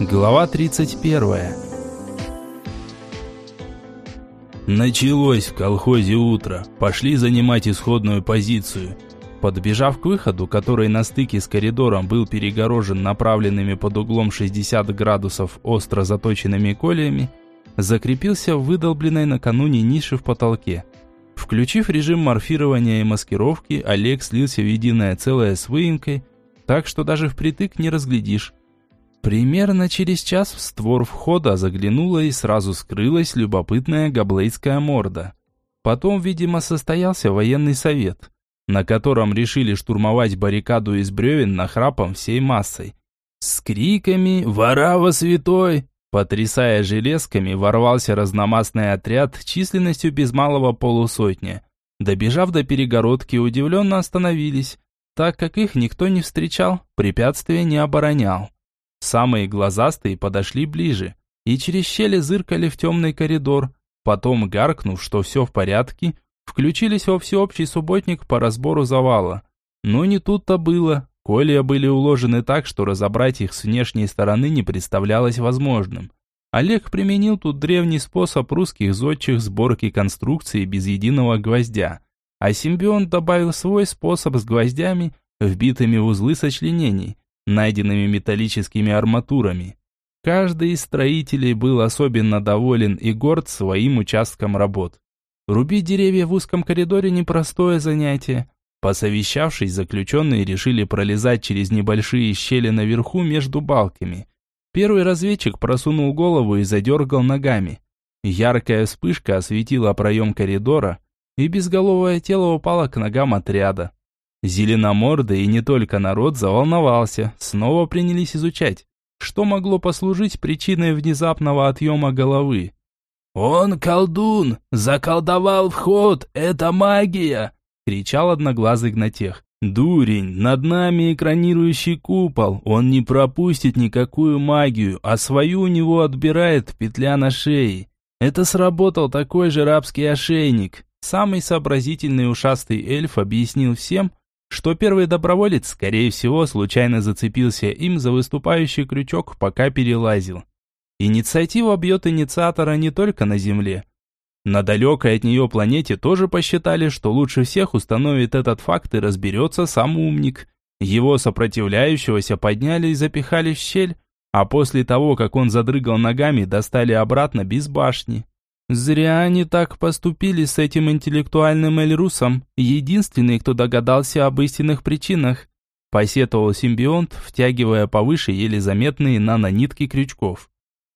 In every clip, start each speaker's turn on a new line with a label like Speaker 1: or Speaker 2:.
Speaker 1: Глава 31. Началось в колхозе утро. Пошли занимать исходную позицию. Подбежав к выходу, который на стыке с коридором был перегорожен направленными под углом 60 градусов остро заточенными кольями, закрепился в выдолбленной накануне нише в потолке. Включив режим морфирования и маскировки, Олег слился в единое целое с выемкой, так что даже впритык не разглядишь. Примерно через час в створ входа заглянула и сразу скрылась любопытная габлейская морда. Потом, видимо, состоялся военный совет, на котором решили штурмовать баррикаду из бревен нахрапом всей массой. С криками «Варава святой!» Потрясая железками, ворвался разномастный отряд численностью без малого полусотни. Добежав до перегородки, удивленно остановились, так как их никто не встречал, препятствия не оборонял. Самые глазастые подошли ближе и через щели зыркали в темный коридор, потом, гаркнув, что все в порядке, включились во всеобщий субботник по разбору завала. Но не тут-то было. Колья были уложены так, что разобрать их с внешней стороны не представлялось возможным. Олег применил тут древний способ русских зодчих сборки конструкции без единого гвоздя, а симбион добавил свой способ с гвоздями, вбитыми в узлы сочленений, найденными металлическими арматурами. Каждый из строителей был особенно доволен и горд своим участком работ. Рубить деревья в узком коридоре – непростое занятие. Посовещавшись, заключенные решили пролезать через небольшие щели наверху между балками. Первый разведчик просунул голову и задергал ногами. Яркая вспышка осветила проем коридора, и безголовое тело упало к ногам отряда. Зеленомордый и не только народ заволновался, снова принялись изучать, что могло послужить причиной внезапного отъема головы. «Он колдун! Заколдовал вход! Это магия!» кричал одноглазый гнатех. «Дурень, над нами экранирующий купол, он не пропустит никакую магию, а свою у него отбирает петля на шее. Это сработал такой же рабский ошейник». Самый сообразительный ушастый эльф объяснил всем, что первый доброволец, скорее всего, случайно зацепился им за выступающий крючок, пока перелазил. Инициатива бьет инициатора не только на Земле, на далекой от нее планете тоже посчитали, что лучше всех установит этот факт и разберется сам умник. Его сопротивляющегося подняли и запихали в щель, а после того, как он задрыгал ногами, достали обратно без башни. Зря они так поступили с этим интеллектуальным Эльрусом, единственный, кто догадался об истинных причинах. Посетовал симбионт, втягивая повыше еле заметные нанонитки крючков.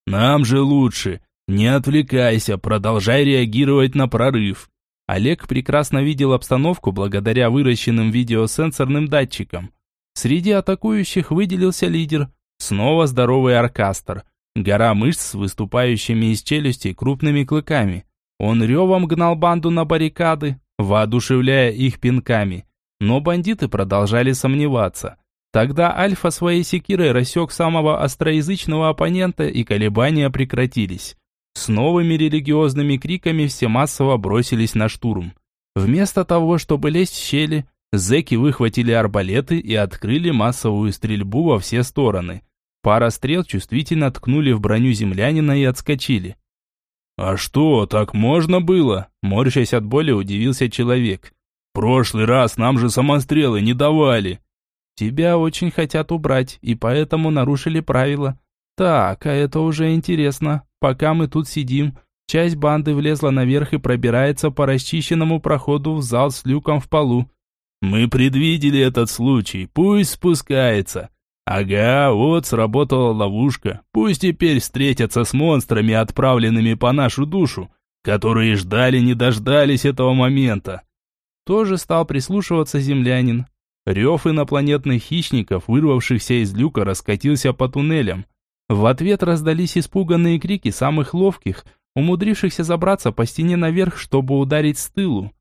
Speaker 1: «Нам же лучше!» «Не отвлекайся, продолжай реагировать на прорыв». Олег прекрасно видел обстановку благодаря выращенным видеосенсорным датчикам. Среди атакующих выделился лидер, снова здоровый аркастер, гора мышц с выступающими из челюстей крупными клыками. Он ревом гнал банду на баррикады, воодушевляя их пинками. Но бандиты продолжали сомневаться. Тогда Альфа своей секирой рассек самого остроязычного оппонента, и колебания прекратились. С новыми религиозными криками все массово бросились на штурм. Вместо того, чтобы лезть в щели, зэки выхватили арбалеты и открыли массовую стрельбу во все стороны. Пара стрел чувствительно ткнули в броню землянина и отскочили. «А что, так можно было?» Морщась от боли, удивился человек. «Прошлый раз нам же самострелы не давали». «Тебя очень хотят убрать, и поэтому нарушили правила. Так, а это уже интересно. Пока мы тут сидим, часть банды влезла наверх и пробирается по расчищенному проходу в зал с люком в полу. Мы предвидели этот случай, пусть спускается. Ага, вот сработала ловушка. Пусть теперь встретятся с монстрами, отправленными по нашу душу, которые ждали не дождались этого момента. Тоже стал прислушиваться землянин. Рев инопланетных хищников, вырвавшихся из люка, раскатился по туннелям. В ответ раздались испуганные крики самых ловких, умудрившихся забраться по стене наверх, чтобы ударить с тылу.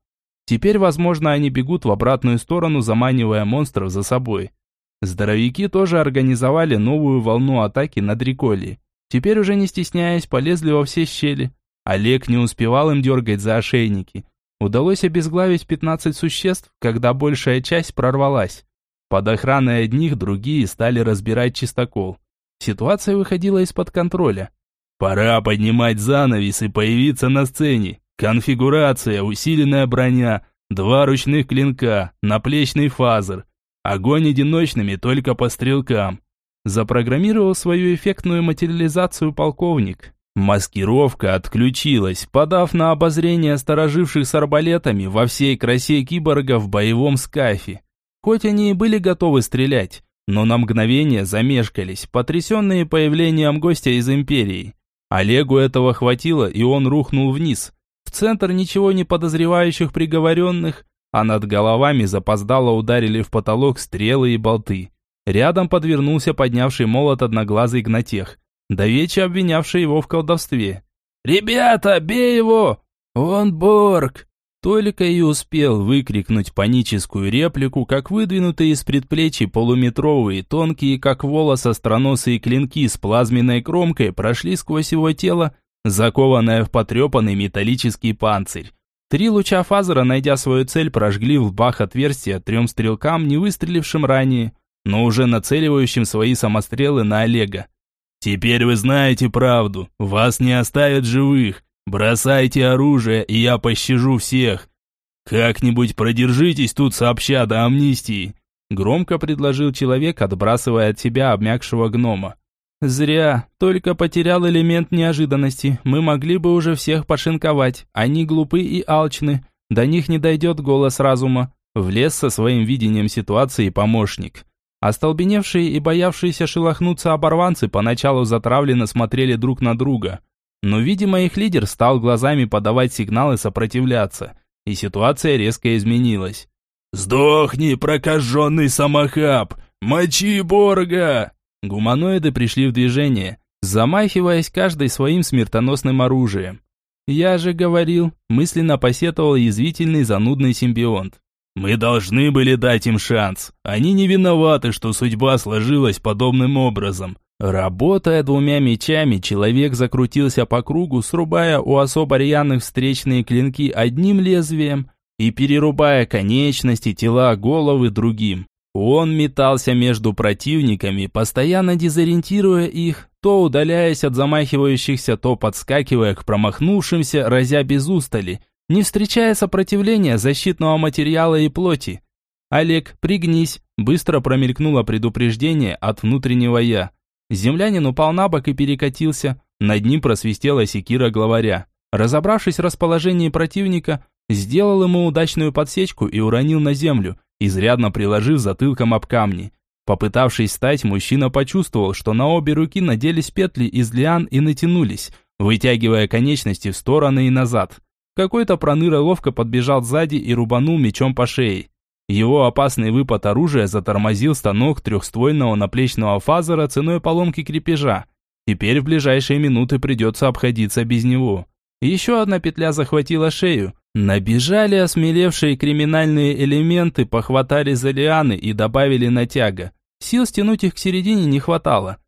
Speaker 1: Теперь, возможно, они бегут в обратную сторону, заманивая монстров за собой. Здоровяки тоже организовали новую волну атаки на Дриколи. Теперь уже не стесняясь, полезли во все щели. Олег не успевал им дергать за ошейники. Удалось обезглавить 15 существ, когда большая часть прорвалась. Под охраной одних другие стали разбирать чистокол. Ситуация выходила из-под контроля. «Пора поднимать занавес и появиться на сцене. Конфигурация, усиленная броня, два ручных клинка, наплечный фазер. Огонь одиночными только по стрелкам». Запрограммировал свою эффектную материализацию полковник. Маскировка отключилась, подав на обозрение стороживших с арбалетами во всей красе киборга в боевом скафе. Хоть они и были готовы стрелять, но на мгновение замешкались, потрясенные появлением гостя из Империи. Олегу этого хватило, и он рухнул вниз, в центр ничего не подозревающих приговоренных, а над головами запоздало ударили в потолок стрелы и болты. Рядом подвернулся поднявший молот одноглазый гнатех, давеча обвинявший его в колдовстве. «Ребята, бей его! Он Борг!» Только и успел выкрикнуть паническую реплику, как выдвинутые из предплечий полуметровые, тонкие, как волос, остроносые клинки с плазменной кромкой прошли сквозь его тело, закованное в потрепанный металлический панцирь. Три луча фазера, найдя свою цель, прожгли в лбах отверстия трем стрелкам, не выстрелившим ранее, но уже нацеливающим свои самострелы на Олега. «Теперь вы знаете правду, вас не оставят живых, Бросайте оружие, и я пощажу всех. Как-нибудь продержитесь тут сообща до амнистии. Громко предложил человек, отбрасывая от себя обмякшего гнома. «Зря, только потерял элемент неожиданности. Мы могли бы уже всех пошинковать. Они глупы и алчны. До них не дойдет голос разума». Влез со своим видением ситуации помощник. Остолбеневшие и боявшиеся шелохнуться оборванцы поначалу затравленно смотрели друг на друга. Но, видимо, их лидер стал глазами подавать сигналы сопротивляться, и ситуация резко изменилась. «Сдохни, прокаженный самохаб! Мочи Борга!» Гуманоиды пришли в движение, замахиваясь каждой своим смертоносным оружием. «Я же говорил», мысленно посетовал язвительный занудный симбионт. «Мы должны были дать им шанс. Они не виноваты, что судьба сложилась подобным образом. Работая двумя мечами, человек закрутился по кругу, срубая у особо рьяных встречные клинки одним лезвием и перерубая конечности, тела, головы другим. Он метался между противниками, постоянно дезориентируя их, то удаляясь от замахивающихся, то подскакивая к промахнувшимся, разя без устали, не встречая сопротивления защитного материала и плоти. «Олег, пригнись!» Быстро промелькнуло предупреждение от внутреннего «я». Землянин упал на бок и перекатился. Над ним просвистела секира главаря. Разобравшись в расположении противника, сделал ему удачную подсечку и уронил на землю, изрядно приложив затылком об камни. Попытавшись встать, мужчина почувствовал, что на обе руки наделись петли из лиан и натянулись, вытягивая конечности в стороны и назад. Какой-то проныра ловко подбежал сзади и рубанул мечом по шее. Его опасный выпад оружия затормозил станок трехствольного наплечного фазера ценой поломки крепежа. Теперь в ближайшие минуты придется обходиться без него. Еще одна петля захватила шею. Набежали осмелевшие криминальные элементы, похватали за лианы и добавили натяга. Сил стянуть их к середине не хватало.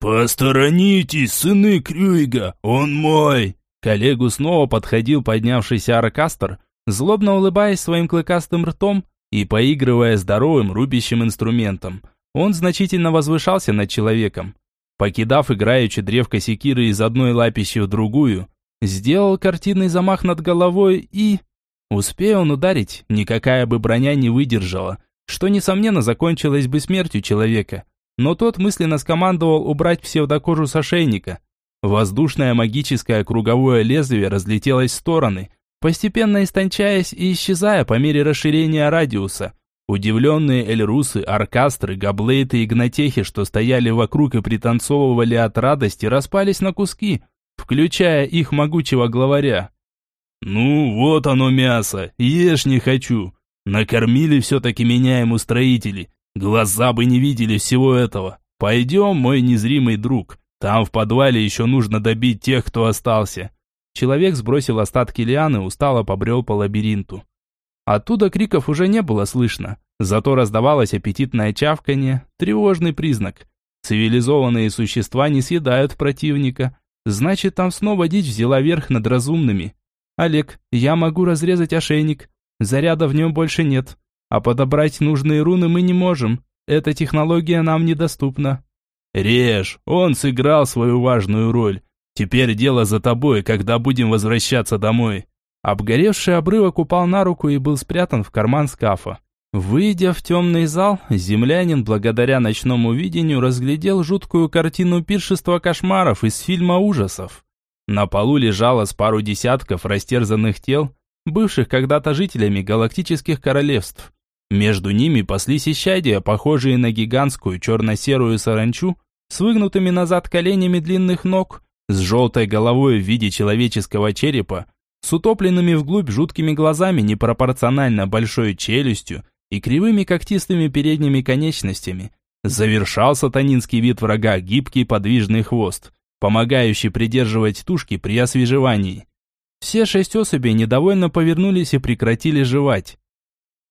Speaker 2: «Посторонитесь, сыны Крюйга, он мой!»
Speaker 1: Коллегу снова подходил поднявшийся аркастер, злобно улыбаясь своим клыкастым ртом, и поигрывая здоровым рубящим инструментом. Он значительно возвышался над человеком. Покидав играючи древко секиры из одной лапищи в другую, сделал картинный замах над головой и... Успея он ударить, никакая бы броня не выдержала, что, несомненно, закончилось бы смертью человека. Но тот мысленно скомандовал убрать псевдокожу с ошейника. Воздушное магическое круговое лезвие разлетелось в стороны, постепенно истончаясь и исчезая по мере расширения радиуса. Удивленные эльрусы, аркастры, габлейты и гнатехи, что стояли вокруг и пританцовывали от радости, распались на куски, включая их могучего главаря.
Speaker 2: «Ну, вот оно мясо, ешь не хочу. Накормили все-таки меня ему строители. Глаза бы не видели всего этого. Пойдем, мой незримый друг. Там в подвале еще нужно добить тех, кто остался.
Speaker 1: Человек сбросил остатки лианы, устало побрел по лабиринту. Оттуда криков уже не было слышно, зато раздавалось аппетитное чавканье, тревожный признак. Цивилизованные существа не съедают противника, значит там снова дичь взяла верх над разумными. Олег, я могу разрезать ошейник, заряда в нем больше нет, а подобрать нужные руны мы не можем, эта технология нам недоступна.
Speaker 2: Режь, он сыграл свою важную роль. Теперь дело за тобой, когда будем возвращаться домой».
Speaker 1: Обгоревший обрывок упал на руку и был спрятан в карман скафа. Выйдя в темный зал, землянин, благодаря ночному видению, разглядел жуткую картину пиршества кошмаров из фильма ужасов. На полу лежало с пару десятков растерзанных тел, бывших когда-то жителями галактических королевств. Между ними паслись исчадия, похожие на гигантскую черно-серую саранчу, с выгнутыми назад коленями длинных ног, с желтой головой в виде человеческого черепа, с утопленными вглубь жуткими глазами непропорционально большой челюстью и кривыми когтистыми передними конечностями. Завершал сатанинский вид врага гибкий подвижный хвост, помогающий придерживать тушки при освежевании. Все шесть особей недовольно повернулись и прекратили жевать.